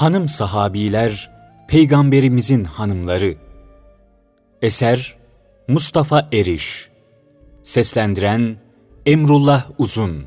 Hanım sahabiler, peygamberimizin hanımları. Eser Mustafa Eriş Seslendiren Emrullah Uzun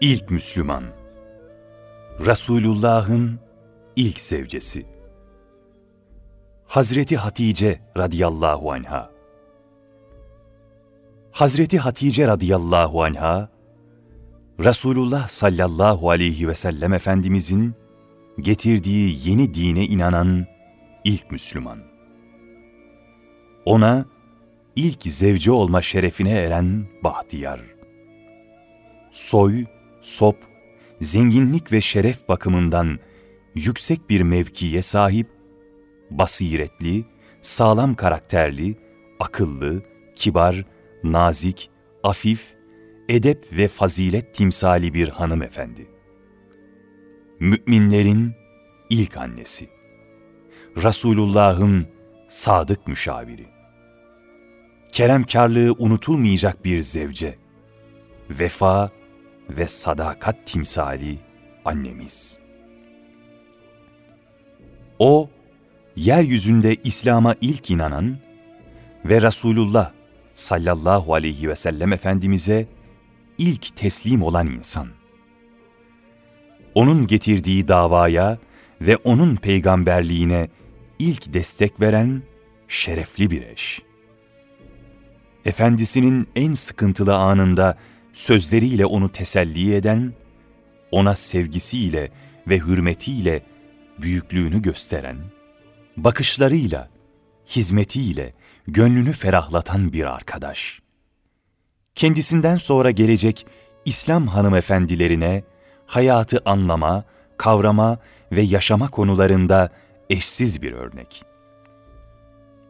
İlk Müslüman Resulullah'ın ilk sevcesi Hazreti Hatice radıyallahu anha Hazreti Hatice radıyallahu anha Resulullah sallallahu aleyhi ve sellem Efendimizin getirdiği yeni dine inanan ilk Müslüman. Ona ilk zevce olma şerefine eren bahtiyar. Soy, sop, zenginlik ve şeref bakımından yüksek bir mevkiye sahip, basiretli, sağlam karakterli, akıllı, kibar, nazik, afif, edep ve fazilet timsali bir hanımefendi. Müminlerin ilk annesi. Resulullah'ın sadık müşaviri. Keremkarlığı unutulmayacak bir zevce. Vefa ve sadakat timsali annemiz. O, yeryüzünde İslam'a ilk inanan ve Resulullah sallallahu aleyhi ve sellem Efendimiz'e ilk teslim olan insan. Onun getirdiği davaya ve onun peygamberliğine ilk destek veren şerefli bir eş. Efendisinin en sıkıntılı anında sözleriyle onu teselli eden, ona sevgisiyle ve hürmetiyle büyüklüğünü gösteren, bakışlarıyla, hizmetiyle gönlünü ferahlatan bir arkadaş. Kendisinden sonra gelecek İslam hanımefendilerine hayatı anlama, kavrama ve yaşama konularında eşsiz bir örnek.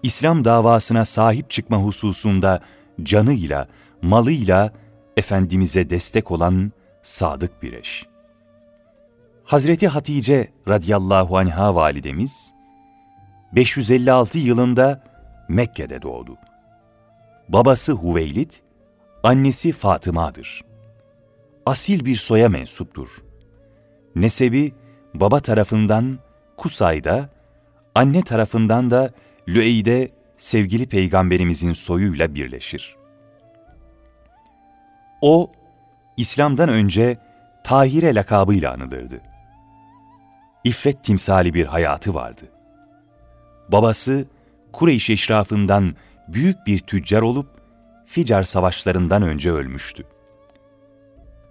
İslam davasına sahip çıkma hususunda canıyla, malıyla Efendimiz'e destek olan sadık bir eş. Hazreti Hatice radıyallahu anha validemiz, 556 yılında Mekke'de doğdu. Babası Hüveylid, annesi Fatıma'dır. Asil bir soya mensuptur. Nesebi baba tarafından Kusay'da, anne tarafından da Lüey'de sevgili peygamberimizin soyuyla birleşir. O, İslam'dan önce Tahire lakabıyla anılırdı. İffet timsali bir hayatı vardı. Babası, Kureyş eşrafından büyük bir tüccar olup, Ficar savaşlarından önce ölmüştü.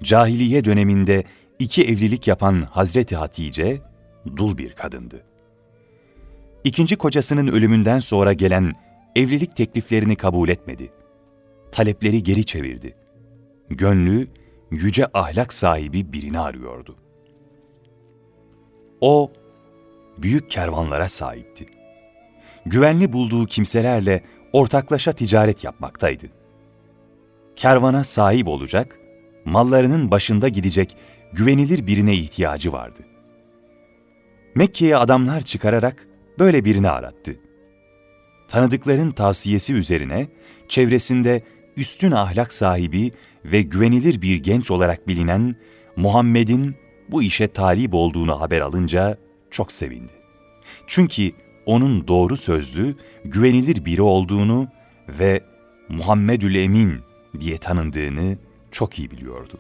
Cahiliye döneminde iki evlilik yapan Hazreti Hatice, dul bir kadındı. İkinci kocasının ölümünden sonra gelen evlilik tekliflerini kabul etmedi. Talepleri geri çevirdi gönlü yüce ahlak sahibi birini arıyordu. O, büyük kervanlara sahipti. Güvenli bulduğu kimselerle ortaklaşa ticaret yapmaktaydı. Kervana sahip olacak, mallarının başında gidecek güvenilir birine ihtiyacı vardı. Mekke'ye adamlar çıkararak böyle birini arattı. Tanıdıkların tavsiyesi üzerine çevresinde üstün ahlak sahibi ve güvenilir bir genç olarak bilinen Muhammed'in bu işe talip olduğunu haber alınca çok sevindi. Çünkü onun doğru sözlü, güvenilir biri olduğunu ve Muhammedül Emin diye tanındığını çok iyi biliyordu.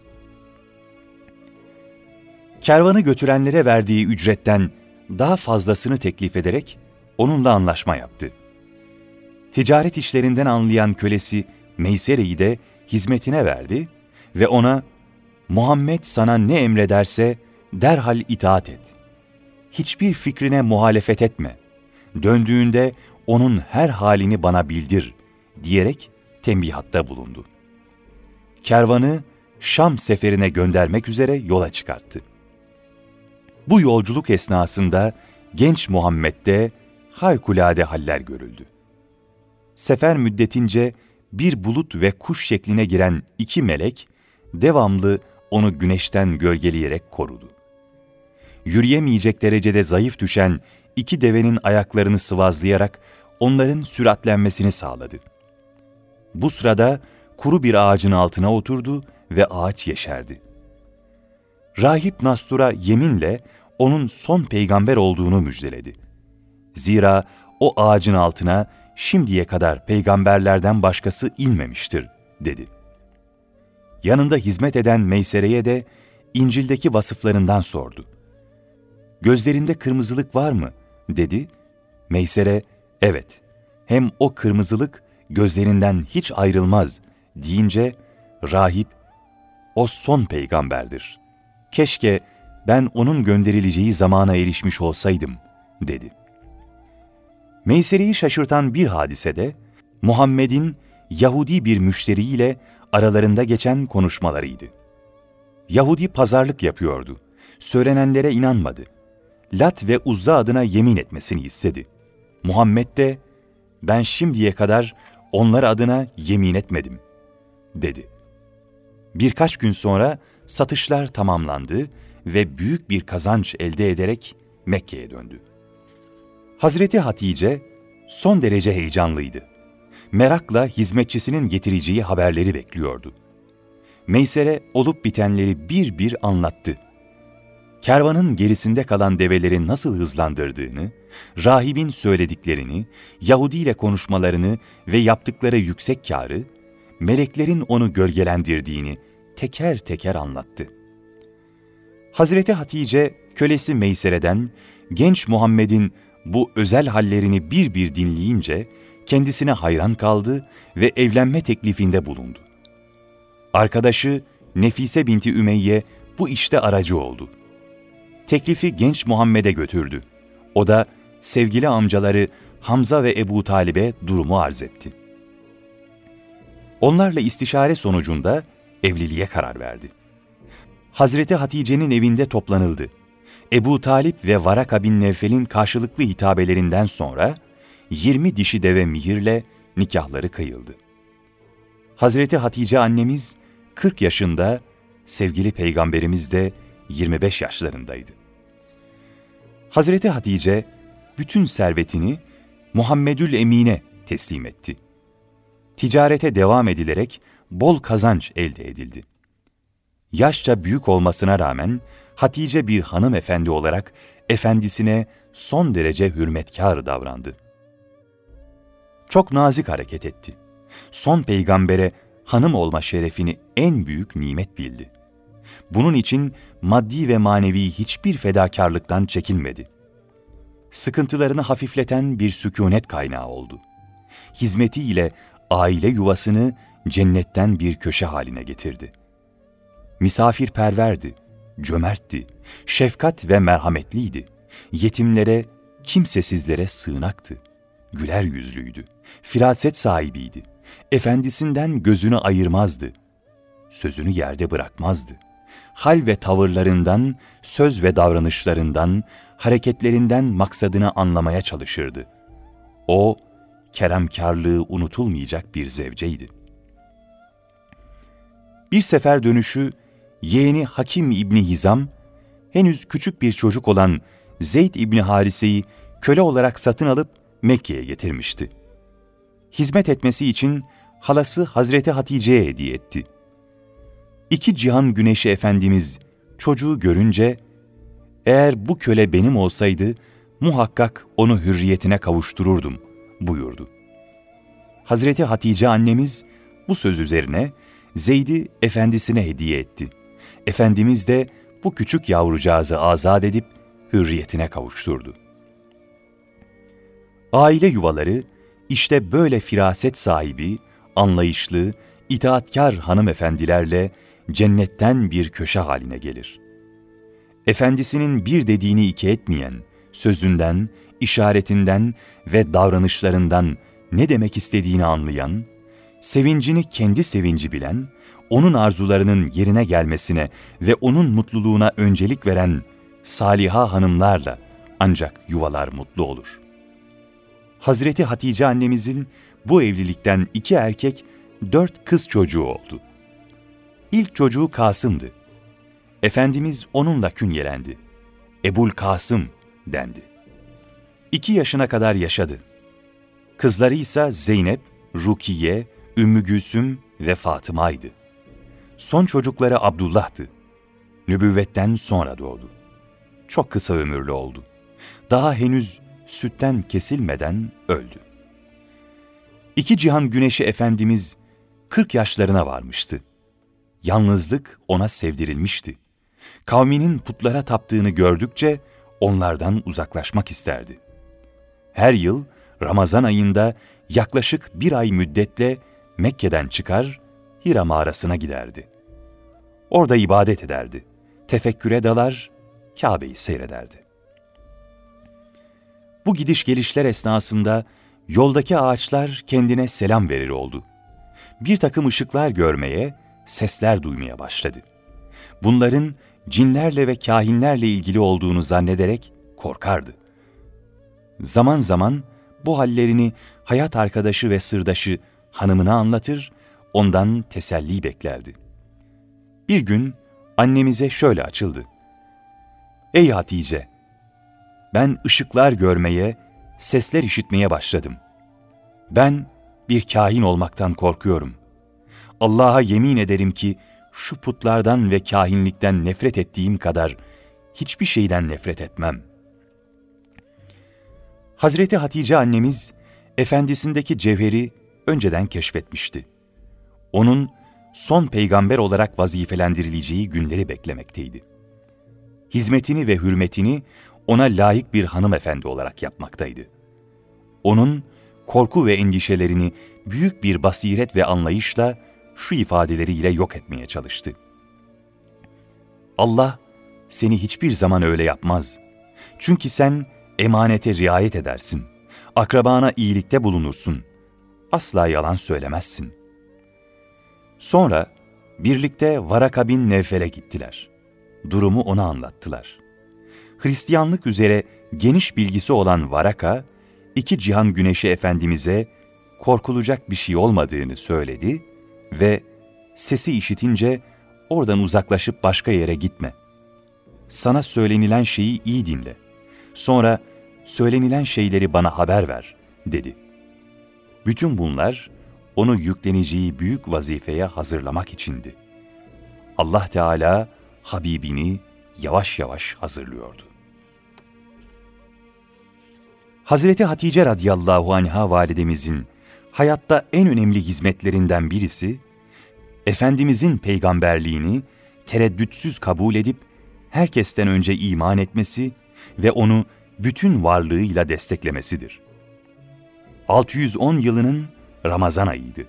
Kervanı götürenlere verdiği ücretten daha fazlasını teklif ederek onunla anlaşma yaptı. Ticaret işlerinden anlayan kölesi Meysere'yi de hizmetine verdi ve ona Muhammed sana ne emrederse derhal itaat et. Hiçbir fikrine muhalefet etme. Döndüğünde onun her halini bana bildir diyerek tembihatta bulundu. Kervanı Şam seferine göndermek üzere yola çıkarttı. Bu yolculuk esnasında genç Muhammed de harikulade haller görüldü. Sefer müddetince bir bulut ve kuş şekline giren iki melek, devamlı onu güneşten gölgeleyerek korudu. Yürüyemeyecek derecede zayıf düşen iki devenin ayaklarını sıvazlayarak onların süratlenmesini sağladı. Bu sırada kuru bir ağacın altına oturdu ve ağaç yeşerdi. Rahip Nastur'a yeminle onun son peygamber olduğunu müjdeledi. Zira o ağacın altına şimdiye kadar peygamberlerden başkası inmemiştir, dedi. Yanında hizmet eden Meysere'ye de İncil'deki vasıflarından sordu. Gözlerinde kırmızılık var mı? dedi. Meysere, evet, hem o kırmızılık gözlerinden hiç ayrılmaz deyince rahip, o son peygamberdir. Keşke ben onun gönderileceği zamana erişmiş olsaydım, dedi. Meysere'yi şaşırtan bir hadise de, Muhammed'in Yahudi bir müşteriyle aralarında geçen konuşmalarıydı. Yahudi pazarlık yapıyordu. Söylenenlere inanmadı. Lat ve Uzza adına yemin etmesini istedi. Muhammed de, ben şimdiye kadar onlar adına yemin etmedim, dedi. Birkaç gün sonra satışlar tamamlandı ve büyük bir kazanç elde ederek Mekke'ye döndü. Hazreti Hatice son derece heyecanlıydı. Merakla hizmetçisinin getireceği haberleri bekliyordu. Meysere olup bitenleri bir bir anlattı. Kervanın gerisinde kalan develeri nasıl hızlandırdığını, rahibin söylediklerini, Yahudi ile konuşmalarını ve yaptıkları yüksek kârı, meleklerin onu gölgelendirdiğini teker teker anlattı. Hazreti Hatice, kölesi Meysere'den, genç Muhammed'in bu özel hallerini bir bir dinleyince, kendisine hayran kaldı ve evlenme teklifinde bulundu. Arkadaşı Nefise binti Ümeyye bu işte aracı oldu. Teklifi genç Muhammed'e götürdü. O da sevgili amcaları Hamza ve Ebu Talib'e durumu arz etti. Onlarla istişare sonucunda evliliğe karar verdi. Hazreti Hatice'nin evinde toplanıldı. Ebu Talip ve Varaka bin Nevfel'in karşılıklı hitabelerinden sonra 20 dişi deve mihirle nikahları kıyıldı. Hazreti Hatice annemiz 40 yaşında, sevgili peygamberimiz de 25 yaşlarındaydı. Hazreti Hatice bütün servetini Muhammedül Emine teslim etti. Ticarete devam edilerek bol kazanç elde edildi. Yaşça büyük olmasına rağmen Hatice bir hanımefendi olarak efendisine son derece hürmetkar davrandı. Çok nazik hareket etti. Son peygambere hanım olma şerefini en büyük nimet bildi. Bunun için maddi ve manevi hiçbir fedakarlıktan çekinmedi. Sıkıntılarını hafifleten bir sükunet kaynağı oldu. Hizmetiyle aile yuvasını cennetten bir köşe haline getirdi. Misafirperverdi, cömertti, şefkat ve merhametliydi. Yetimlere, kimsesizlere sığınaktı. Güler yüzlüydü, firaset sahibiydi. Efendisinden gözünü ayırmazdı. Sözünü yerde bırakmazdı. Hal ve tavırlarından, söz ve davranışlarından, hareketlerinden maksadını anlamaya çalışırdı. O, keremkarlığı unutulmayacak bir zevceydi. Bir sefer dönüşü yeğeni Hakim İbni Hizam, henüz küçük bir çocuk olan Zeyd İbni Harise'yi köle olarak satın alıp Mekke'ye getirmişti. Hizmet etmesi için halası Hazreti Hatice'ye hediye etti. İki cihan güneşi Efendimiz çocuğu görünce, eğer bu köle benim olsaydı, muhakkak onu hürriyetine kavuştururdum buyurdu. Hazreti Hatice annemiz bu söz üzerine Zeyd'i efendisine hediye etti. Efendimiz de bu küçük yavrucağızı azat edip hürriyetine kavuşturdu. Aile yuvaları işte böyle firaset sahibi, anlayışlı, itaatkar hanımefendilerle cennetten bir köşe haline gelir. Efendisinin bir dediğini iki etmeyen, sözünden, işaretinden ve davranışlarından ne demek istediğini anlayan, sevincini kendi sevinci bilen, onun arzularının yerine gelmesine ve onun mutluluğuna öncelik veren saliha hanımlarla ancak yuvalar mutlu olur. Hazreti Hatice annemizin bu evlilikten iki erkek, dört kız çocuğu oldu. İlk çocuğu Kasım'dı. Efendimiz onunla künyelendi. Ebul Kasım dendi. İki yaşına kadar yaşadı. Kızları ise Zeynep, Rukiye, Ümmü Gülsüm ve Fatıma'ydı. Son çocukları Abdullah'tı. Nübüvvetten sonra doğdu. Çok kısa ömürlü oldu. Daha henüz sütten kesilmeden öldü. İki cihan güneşi Efendimiz 40 yaşlarına varmıştı. Yalnızlık ona sevdirilmişti. Kavminin putlara taptığını gördükçe onlardan uzaklaşmak isterdi. Her yıl Ramazan ayında yaklaşık bir ay müddetle Mekke'den çıkar, Hira mağarasına giderdi. Orada ibadet ederdi. Tefekküre dalar, Kabe'yi seyrederdi. Bu gidiş gelişler esnasında yoldaki ağaçlar kendine selam verir oldu. Bir takım ışıklar görmeye, sesler duymaya başladı. Bunların cinlerle ve kahinlerle ilgili olduğunu zannederek korkardı. Zaman zaman bu hallerini hayat arkadaşı ve sırdaşı hanımına anlatır, ondan teselli beklerdi. Bir gün annemize şöyle açıldı. Ey Hatice! Ben ışıklar görmeye, sesler işitmeye başladım. Ben bir kahin olmaktan korkuyorum. Allah'a yemin ederim ki şu putlardan ve kahinlikten nefret ettiğim kadar hiçbir şeyden nefret etmem. Hazreti Hatice annemiz, efendisindeki cevheri önceden keşfetmişti. Onun son peygamber olarak vazifelendirileceği günleri beklemekteydi. Hizmetini ve hürmetini ona layık bir hanımefendi olarak yapmaktaydı. Onun korku ve endişelerini büyük bir basiret ve anlayışla şu ifadeleriyle yok etmeye çalıştı. Allah seni hiçbir zaman öyle yapmaz. Çünkü sen emanete riayet edersin. Akrabana iyilikte bulunursun. Asla yalan söylemezsin. Sonra birlikte Varaka bin Nevfel'e gittiler. Durumu ona anlattılar. Hristiyanlık üzere geniş bilgisi olan Varaka, iki cihan güneşi efendimize korkulacak bir şey olmadığını söyledi ve sesi işitince oradan uzaklaşıp başka yere gitme. Sana söylenilen şeyi iyi dinle. Sonra söylenilen şeyleri bana haber ver, dedi. Bütün bunlar onu yükleneceği büyük vazifeye hazırlamak içindi. Allah Teala Habibini yavaş yavaş hazırlıyordu. Hazreti Hatice radıyallahu anha validemizin hayatta en önemli hizmetlerinden birisi, Efendimizin peygamberliğini tereddütsüz kabul edip herkesten önce iman etmesi ve onu bütün varlığıyla desteklemesidir. 610 yılının Ramazan ayıydı.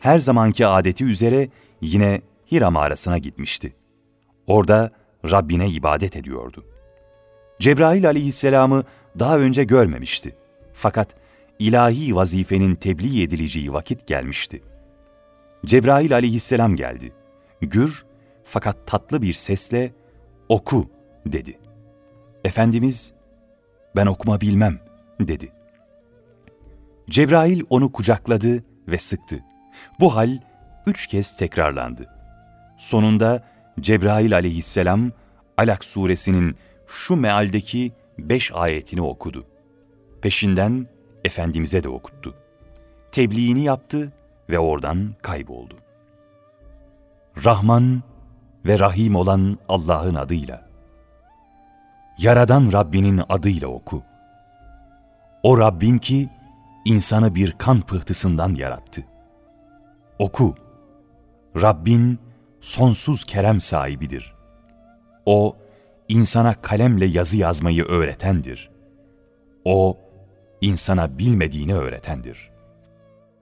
Her zamanki adeti üzere yine Hira mağarasına gitmişti. Orada Rabbine ibadet ediyordu. Cebrail aleyhisselamı daha önce görmemişti. Fakat ilahi vazifenin tebliğ edileceği vakit gelmişti. Cebrail aleyhisselam geldi. Gür fakat tatlı bir sesle oku dedi. Efendimiz ben okuma bilmem dedi. Cebrail onu kucakladı ve sıktı. Bu hal üç kez tekrarlandı. Sonunda Cebrail aleyhisselam Alak suresinin şu mealdeki beş ayetini okudu. Peşinden Efendimiz'e de okuttu. Tebliğini yaptı ve oradan kayboldu. Rahman ve Rahim olan Allah'ın adıyla. Yaradan Rabbinin adıyla oku. O Rabbin ki insanı bir kan pıhtısından yarattı. Oku. Rabbin sonsuz kerem sahibidir. O, insana kalemle yazı yazmayı öğretendir. O, insana bilmediğini öğretendir.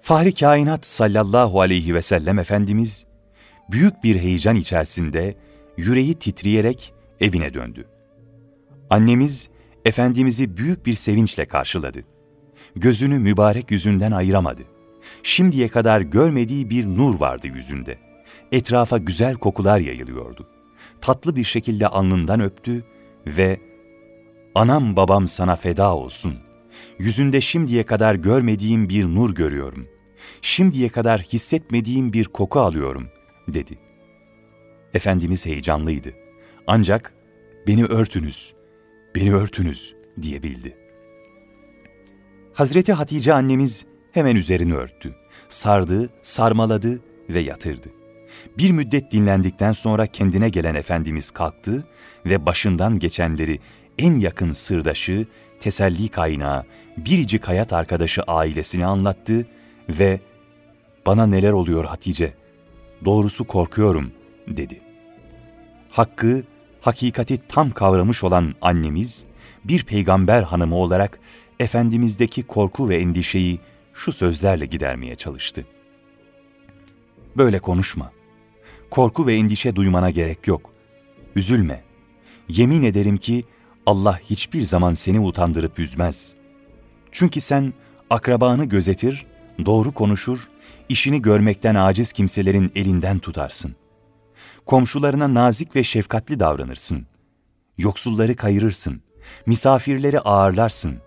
Fahri Kainat sallallahu aleyhi ve sellem Efendimiz, büyük bir heyecan içerisinde, yüreği titreyerek evine döndü. Annemiz, Efendimiz'i büyük bir sevinçle karşıladı. Gözünü mübarek yüzünden ayıramadı. Şimdiye kadar görmediği bir nur vardı yüzünde. Etrafa güzel kokular yayılıyordu. Tatlı bir şekilde alnından öptü ve ''Anam babam sana feda olsun. yüzünde şimdiye kadar görmediğim bir nur görüyorum. Şimdiye kadar hissetmediğim bir koku alıyorum, dedi. Efendimiz heyecanlıydı. Ancak beni örtünüz, beni örtünüz diyebildi. Hazreti Hatice annemiz hemen üzerini örttü. Sardı, sarmaladı ve yatırdı. Bir müddet dinlendikten sonra kendine gelen Efendimiz kalktı ve başından geçenleri en yakın sırdaşı, teselli kaynağı, biricik hayat arkadaşı ailesine anlattı ve ''Bana neler oluyor Hatice, doğrusu korkuyorum.'' dedi. Hakkı, hakikati tam kavramış olan annemiz, bir peygamber hanımı olarak Efendimiz'deki korku ve endişeyi şu sözlerle gidermeye çalıştı. Böyle konuşma. Korku ve endişe duymana gerek yok. Üzülme. Yemin ederim ki Allah hiçbir zaman seni utandırıp üzmez. Çünkü sen akrabanı gözetir, doğru konuşur, işini görmekten aciz kimselerin elinden tutarsın. Komşularına nazik ve şefkatli davranırsın. Yoksulları kayırırsın, misafirleri ağırlarsın,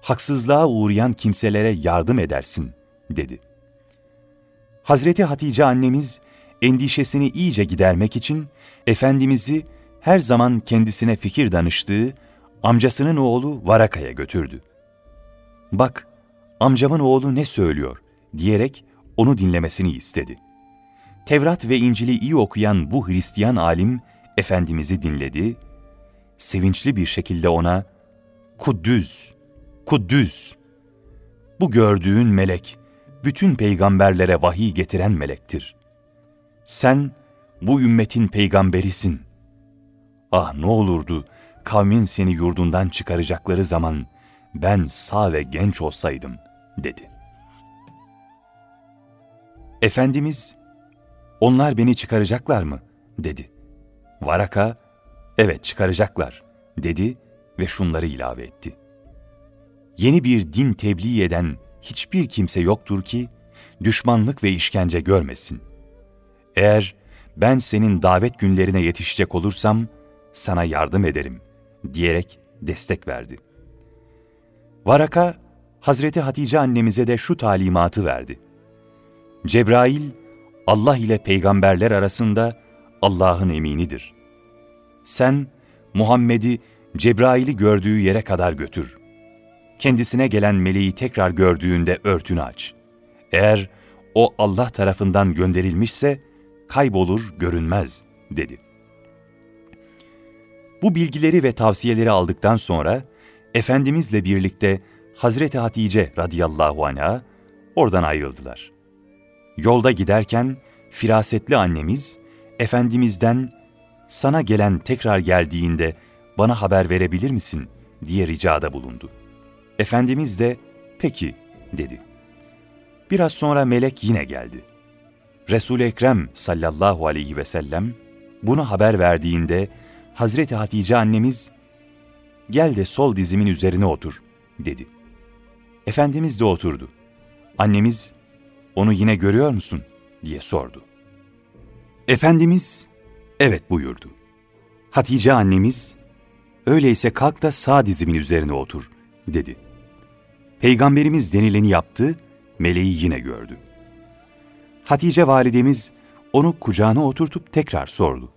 haksızlığa uğrayan kimselere yardım edersin, dedi. Hazreti Hatice annemiz, endişesini iyice gidermek için, Efendimiz'i her zaman kendisine fikir danıştığı amcasının oğlu Varaka'ya götürdü. Bak, amcamın oğlu ne söylüyor diyerek onu dinlemesini istedi. Tevrat ve İncil'i iyi okuyan bu Hristiyan alim Efendimiz'i dinledi, sevinçli bir şekilde ona Kuddüz, Kuddüz, bu gördüğün melek, bütün peygamberlere vahiy getiren melektir. Sen bu ümmetin peygamberisin. Ah ne olurdu kavmin seni yurdundan çıkaracakları zaman ben sağ ve genç olsaydım, dedi. Efendimiz, onlar beni çıkaracaklar mı? dedi. Varaka, evet çıkaracaklar, dedi ve şunları ilave etti. Yeni bir din tebliğ eden hiçbir kimse yoktur ki, düşmanlık ve işkence görmesin. Eğer ben senin davet günlerine yetişecek olursam, sana yardım ederim, diyerek destek verdi. Varaka, Hazreti Hatice annemize de şu talimatı verdi. Cebrail, Allah ile peygamberler arasında Allah'ın eminidir. Sen, Muhammed'i Cebrail'i gördüğü yere kadar götür. Kendisine gelen meleği tekrar gördüğünde örtünü aç. Eğer o Allah tarafından gönderilmişse, kaybolur, görünmez, dedi. Bu bilgileri ve tavsiyeleri aldıktan sonra, Efendimizle birlikte Hazreti Hatice radıyallahu anh'a oradan ayrıldılar. Yolda giderken firasetli annemiz, Efendimiz'den sana gelen tekrar geldiğinde bana haber verebilir misin diye ricada bulundu. Efendimiz de peki dedi. Biraz sonra melek yine geldi. Resul-i Ekrem sallallahu aleyhi ve sellem bunu haber verdiğinde Hazreti Hatice annemiz gel de sol dizimin üzerine otur dedi. Efendimiz de oturdu. Annemiz onu yine görüyor musun diye sordu. Efendimiz evet buyurdu. Hatice annemiz öyleyse kalk da sağ dizimin üzerine otur dedi. Peygamberimiz denileni yaptı, meleği yine gördü. Hatice validemiz onu kucağına oturtup tekrar sordu.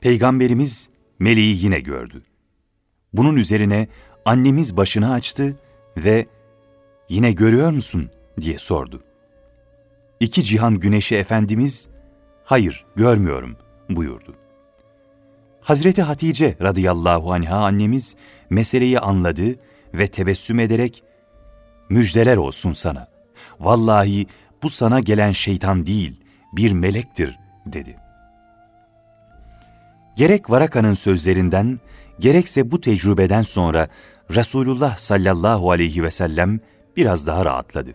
Peygamberimiz meleği yine gördü. Bunun üzerine annemiz başını açtı ve yine görüyor musun diye sordu. İki cihan güneşi Efendimiz, hayır görmüyorum buyurdu. Hazreti Hatice radıyallahu anha annemiz meseleyi anladı ve tebessüm ederek, müjdeler olsun sana. Vallahi bu sana gelen şeytan değil, bir melektir dedi. Gerek Varaka'nın sözlerinden, gerekse bu tecrübeden sonra Resulullah sallallahu aleyhi ve sellem biraz daha rahatladı.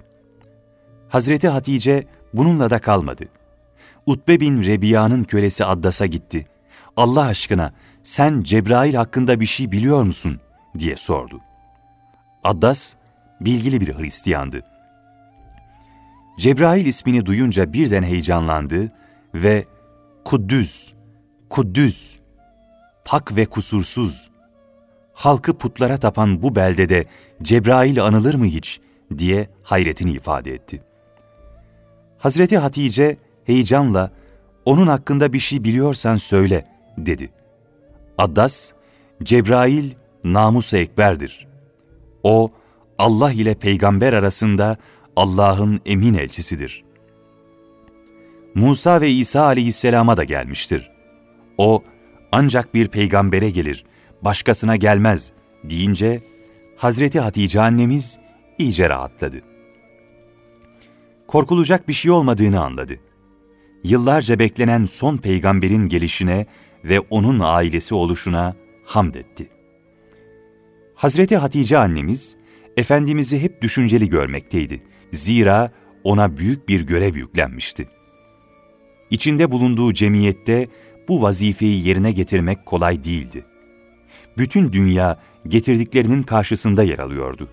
Hazreti Hatice bununla da kalmadı. Utbe bin Rebiya'nın kölesi Addas'a gitti. Allah aşkına sen Cebrail hakkında bir şey biliyor musun? diye sordu. Addas, bilgili bir Hristiyandı. Cebrail ismini duyunca birden heyecanlandı ve Kuddüs, Kuddüs, pak ve kusursuz, halkı putlara tapan bu beldede Cebrail anılır mı hiç diye hayretini ifade etti. Hazreti Hatice heyecanla onun hakkında bir şey biliyorsan söyle dedi. Addas, Cebrail namus-u ekberdir. O, Allah ile peygamber arasında Allah'ın emin elçisidir. Musa ve İsa aleyhisselama da gelmiştir. O, ancak bir peygambere gelir, başkasına gelmez deyince, Hazreti Hatice annemiz iyice rahatladı. Korkulacak bir şey olmadığını anladı. Yıllarca beklenen son peygamberin gelişine ve onun ailesi oluşuna hamd etti. Hazreti Hatice annemiz, Efendimiz'i hep düşünceli görmekteydi. Zira ona büyük bir görev yüklenmişti. İçinde bulunduğu cemiyette bu vazifeyi yerine getirmek kolay değildi. Bütün dünya getirdiklerinin karşısında yer alıyordu.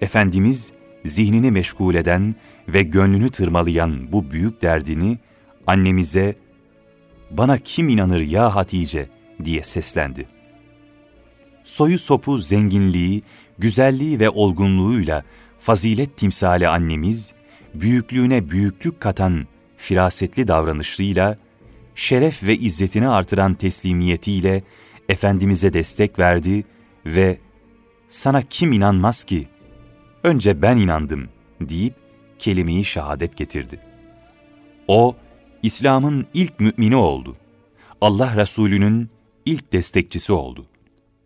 Efendimiz, zihnini meşgul eden ve gönlünü tırmalayan bu büyük derdini annemize, ''Bana kim inanır ya Hatice?'' diye seslendi. Soyu sopu zenginliği, güzelliği ve olgunluğuyla fazilet timsali annemiz, büyüklüğüne büyüklük katan firasetli davranışıyla, şeref ve izzetini artıran teslimiyetiyle Efendimiz'e destek verdi ve ''Sana kim inanmaz ki? Önce ben inandım.'' deyip kelimeyi şehadet getirdi. O, İslam'ın ilk mümini oldu. Allah Resulü'nün ilk destekçisi oldu.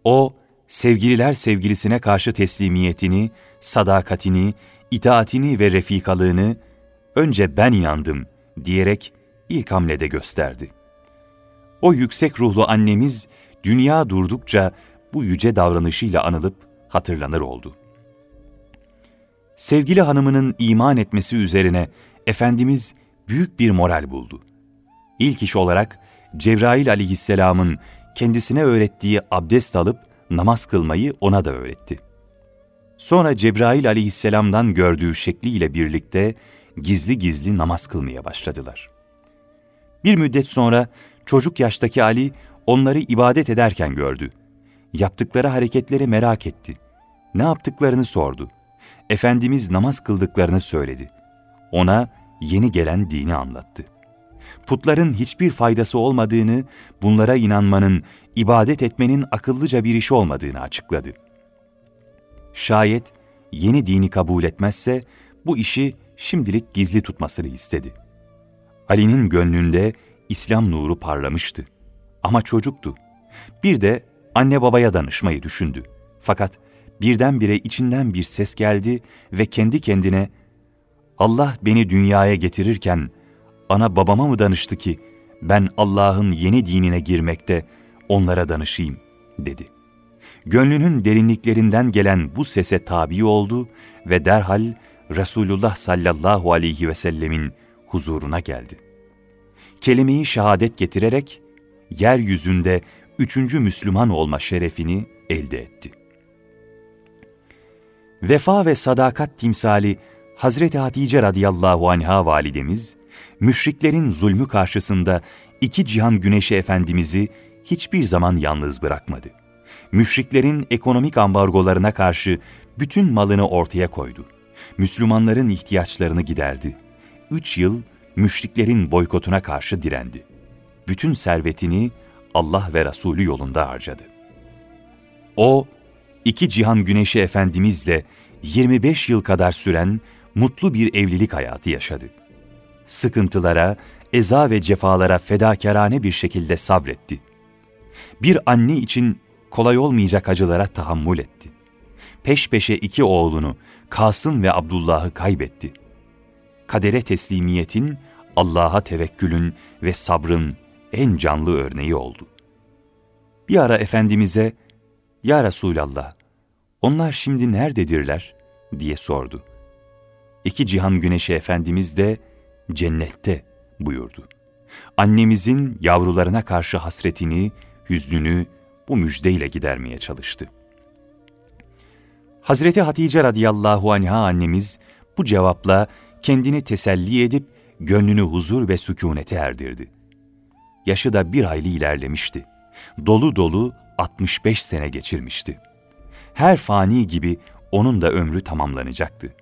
O, sevgililer sevgilisine karşı teslimiyetini, sadakatini, itaatini ve refikalığını önce ben inandım diyerek ilk hamlede gösterdi. O yüksek ruhlu annemiz dünya durdukça bu yüce davranışıyla anılıp hatırlanır oldu. Sevgili hanımının iman etmesi üzerine Efendimiz büyük bir moral buldu. İlk iş olarak Cebrail aleyhisselamın kendisine öğrettiği abdest alıp namaz kılmayı ona da öğretti. Sonra Cebrail aleyhisselamdan gördüğü şekliyle birlikte gizli gizli namaz kılmaya başladılar. Bir müddet sonra çocuk yaştaki Ali onları ibadet ederken gördü. Yaptıkları hareketleri merak etti. Ne yaptıklarını sordu. Efendimiz namaz kıldıklarını söyledi. Ona yeni gelen dini anlattı. Putların hiçbir faydası olmadığını, bunlara inanmanın, ibadet etmenin akıllıca bir iş olmadığını açıkladı. Şayet yeni dini kabul etmezse bu işi şimdilik gizli tutmasını istedi. Ali'nin gönlünde İslam nuru parlamıştı. Ama çocuktu. Bir de anne babaya danışmayı düşündü. Fakat birdenbire içinden bir ses geldi ve kendi kendine Allah beni dünyaya getirirken ana babama mı danıştı ki ben Allah'ın yeni dinine girmekte onlara danışayım dedi. Gönlünün derinliklerinden gelen bu sese tabi oldu ve derhal Resulullah sallallahu aleyhi ve sellemin huzuruna geldi. Kelimeyi şehadet getirerek yeryüzünde üçüncü Müslüman olma şerefini elde etti. Vefa ve sadakat timsali Hazreti Hatice radıyallahu anha validemiz, müşriklerin zulmü karşısında iki cihan güneşi efendimizi hiçbir zaman yalnız bırakmadı. Müşriklerin ekonomik ambargolarına karşı bütün malını ortaya koydu. Müslümanların ihtiyaçlarını giderdi. Üç yıl müşriklerin boykotuna karşı direndi. Bütün servetini Allah ve Resulü yolunda harcadı. O, iki cihan güneşi efendimizle 25 yıl kadar süren mutlu bir evlilik hayatı yaşadı. Sıkıntılara, eza ve cefalara fedakarane bir şekilde sabretti. Bir anne için kolay olmayacak acılara tahammül etti. Peş peşe iki oğlunu, Kasım ve Abdullah'ı kaybetti. Kadere teslimiyetin, Allah'a tevekkülün ve sabrın en canlı örneği oldu. Bir ara Efendimiz'e, ''Ya Resulallah, onlar şimdi nerededirler?'' diye sordu. İki cihan güneşi Efendimiz de cennette buyurdu. Annemizin yavrularına karşı hasretini, hüznünü bu müjdeyle gidermeye çalıştı. Hazreti Hatice radıyallahu anha annemiz bu cevapla kendini teselli edip gönlünü huzur ve sükunete erdirdi. Yaşı da bir hayli ilerlemişti. Dolu dolu 65 sene geçirmişti. Her fani gibi onun da ömrü tamamlanacaktı.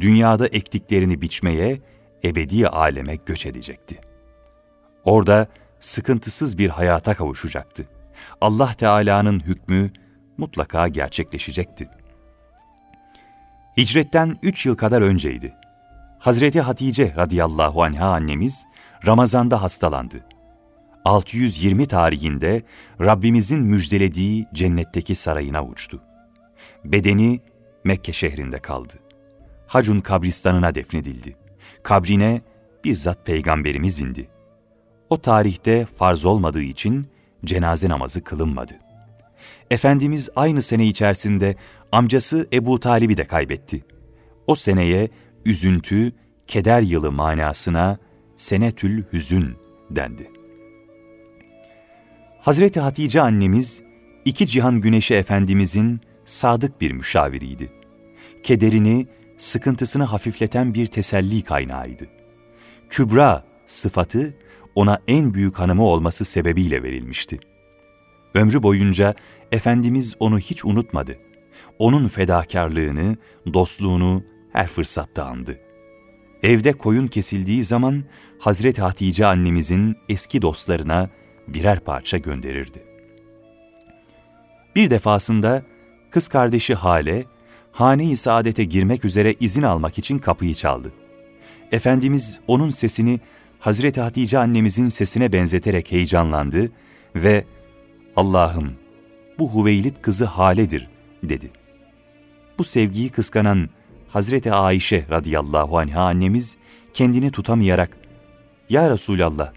Dünyada ektiklerini biçmeye, ebedi aleme göç edecekti. Orada sıkıntısız bir hayata kavuşacaktı. Allah Teala'nın hükmü mutlaka gerçekleşecekti. Hicretten üç yıl kadar önceydi. Hazreti Hatice radıyallahu anha annemiz Ramazan'da hastalandı. 620 tarihinde Rabbimizin müjdelediği cennetteki sarayına uçtu. Bedeni Mekke şehrinde kaldı. Hacun kabristanına defnedildi. Kabrine bizzat peygamberimiz indi. O tarihte farz olmadığı için cenaze namazı kılınmadı. Efendimiz aynı sene içerisinde amcası Ebu Talib'i de kaybetti. O seneye üzüntü, keder yılı manasına senetül hüzün dendi. Hazreti Hatice annemiz, iki cihan güneşi Efendimizin sadık bir müşaviriydi. Kederini, sıkıntısını hafifleten bir teselli kaynağıydı. Kübra sıfatı ona en büyük hanımı olması sebebiyle verilmişti. Ömrü boyunca Efendimiz onu hiç unutmadı. Onun fedakarlığını, dostluğunu her fırsatta andı. Evde koyun kesildiği zaman Hazreti Hatice annemizin eski dostlarına birer parça gönderirdi. Bir defasında kız kardeşi Hale, hane-i saadete girmek üzere izin almak için kapıyı çaldı. Efendimiz onun sesini Hazreti Hatice annemizin sesine benzeterek heyecanlandı ve Allah'ım bu Hüveylid kızı Hale'dir dedi. Bu sevgiyi kıskanan Hazreti Ayşe radıyallahu anha annemiz kendini tutamayarak Ya Resulallah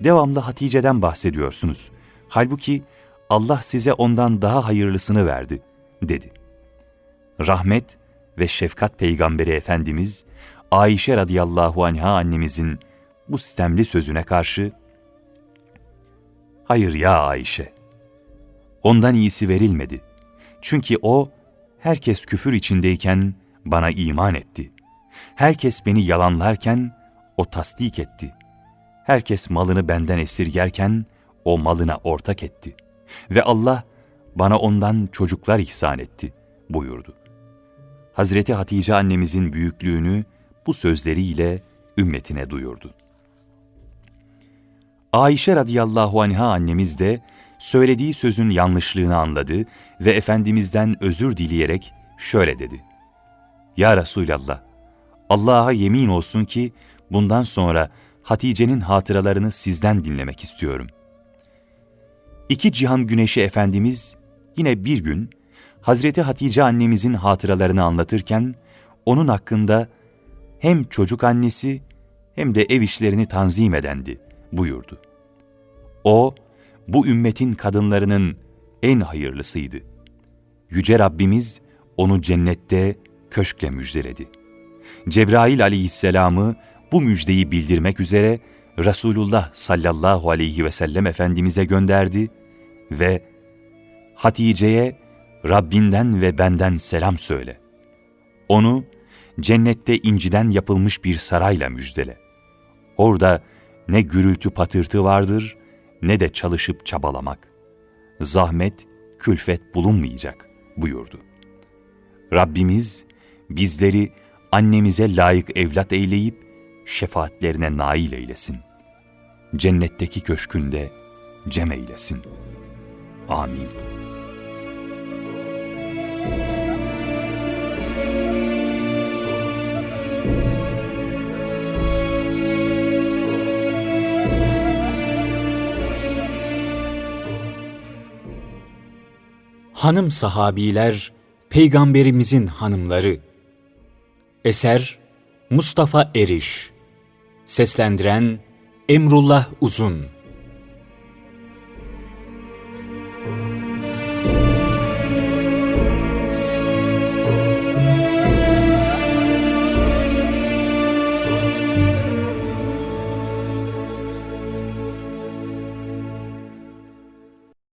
devamlı Hatice'den bahsediyorsunuz. Halbuki Allah size ondan daha hayırlısını verdi dedi. Rahmet ve şefkat peygamberi Efendimiz Ayşe radıyallahu anha annemizin bu sistemli sözüne karşı Hayır ya Ayşe, ondan iyisi verilmedi. Çünkü o, herkes küfür içindeyken bana iman etti. Herkes beni yalanlarken o tasdik etti. Herkes malını benden esirgerken o malına ortak etti. Ve Allah bana ondan çocuklar ihsan etti buyurdu. Hazreti Hatice annemizin büyüklüğünü bu sözleriyle ümmetine duyurdu. Ayşe radıyallahu anha annemiz de söylediği sözün yanlışlığını anladı ve Efendimiz'den özür dileyerek şöyle dedi. Ya Resulallah, Allah'a yemin olsun ki bundan sonra Hatice'nin hatıralarını sizden dinlemek istiyorum. İki cihan güneşi Efendimiz yine bir gün Hazreti Hatice annemizin hatıralarını anlatırken onun hakkında hem çocuk annesi hem de ev işlerini tanzim edendi buyurdu. O, bu ümmetin kadınlarının en hayırlısıydı. Yüce Rabbimiz onu cennette köşkle müjdeledi. Cebrail aleyhisselamı bu müjdeyi bildirmek üzere Resulullah sallallahu aleyhi ve sellem Efendimiz'e gönderdi ve Hatice'ye Rabbinden ve benden selam söyle. Onu cennette inciden yapılmış bir sarayla müjdele. Orada ne gürültü patırtı vardır ne de çalışıp çabalamak. Zahmet, külfet bulunmayacak buyurdu. Rabbimiz bizleri annemize layık evlat eyleyip şefaatlerine nail eylesin. Cennetteki köşkünde cem eylesin. Amin. Hanım sahabiler, peygamberimizin hanımları. Eser Mustafa Eriş Seslendiren Emrullah Uzun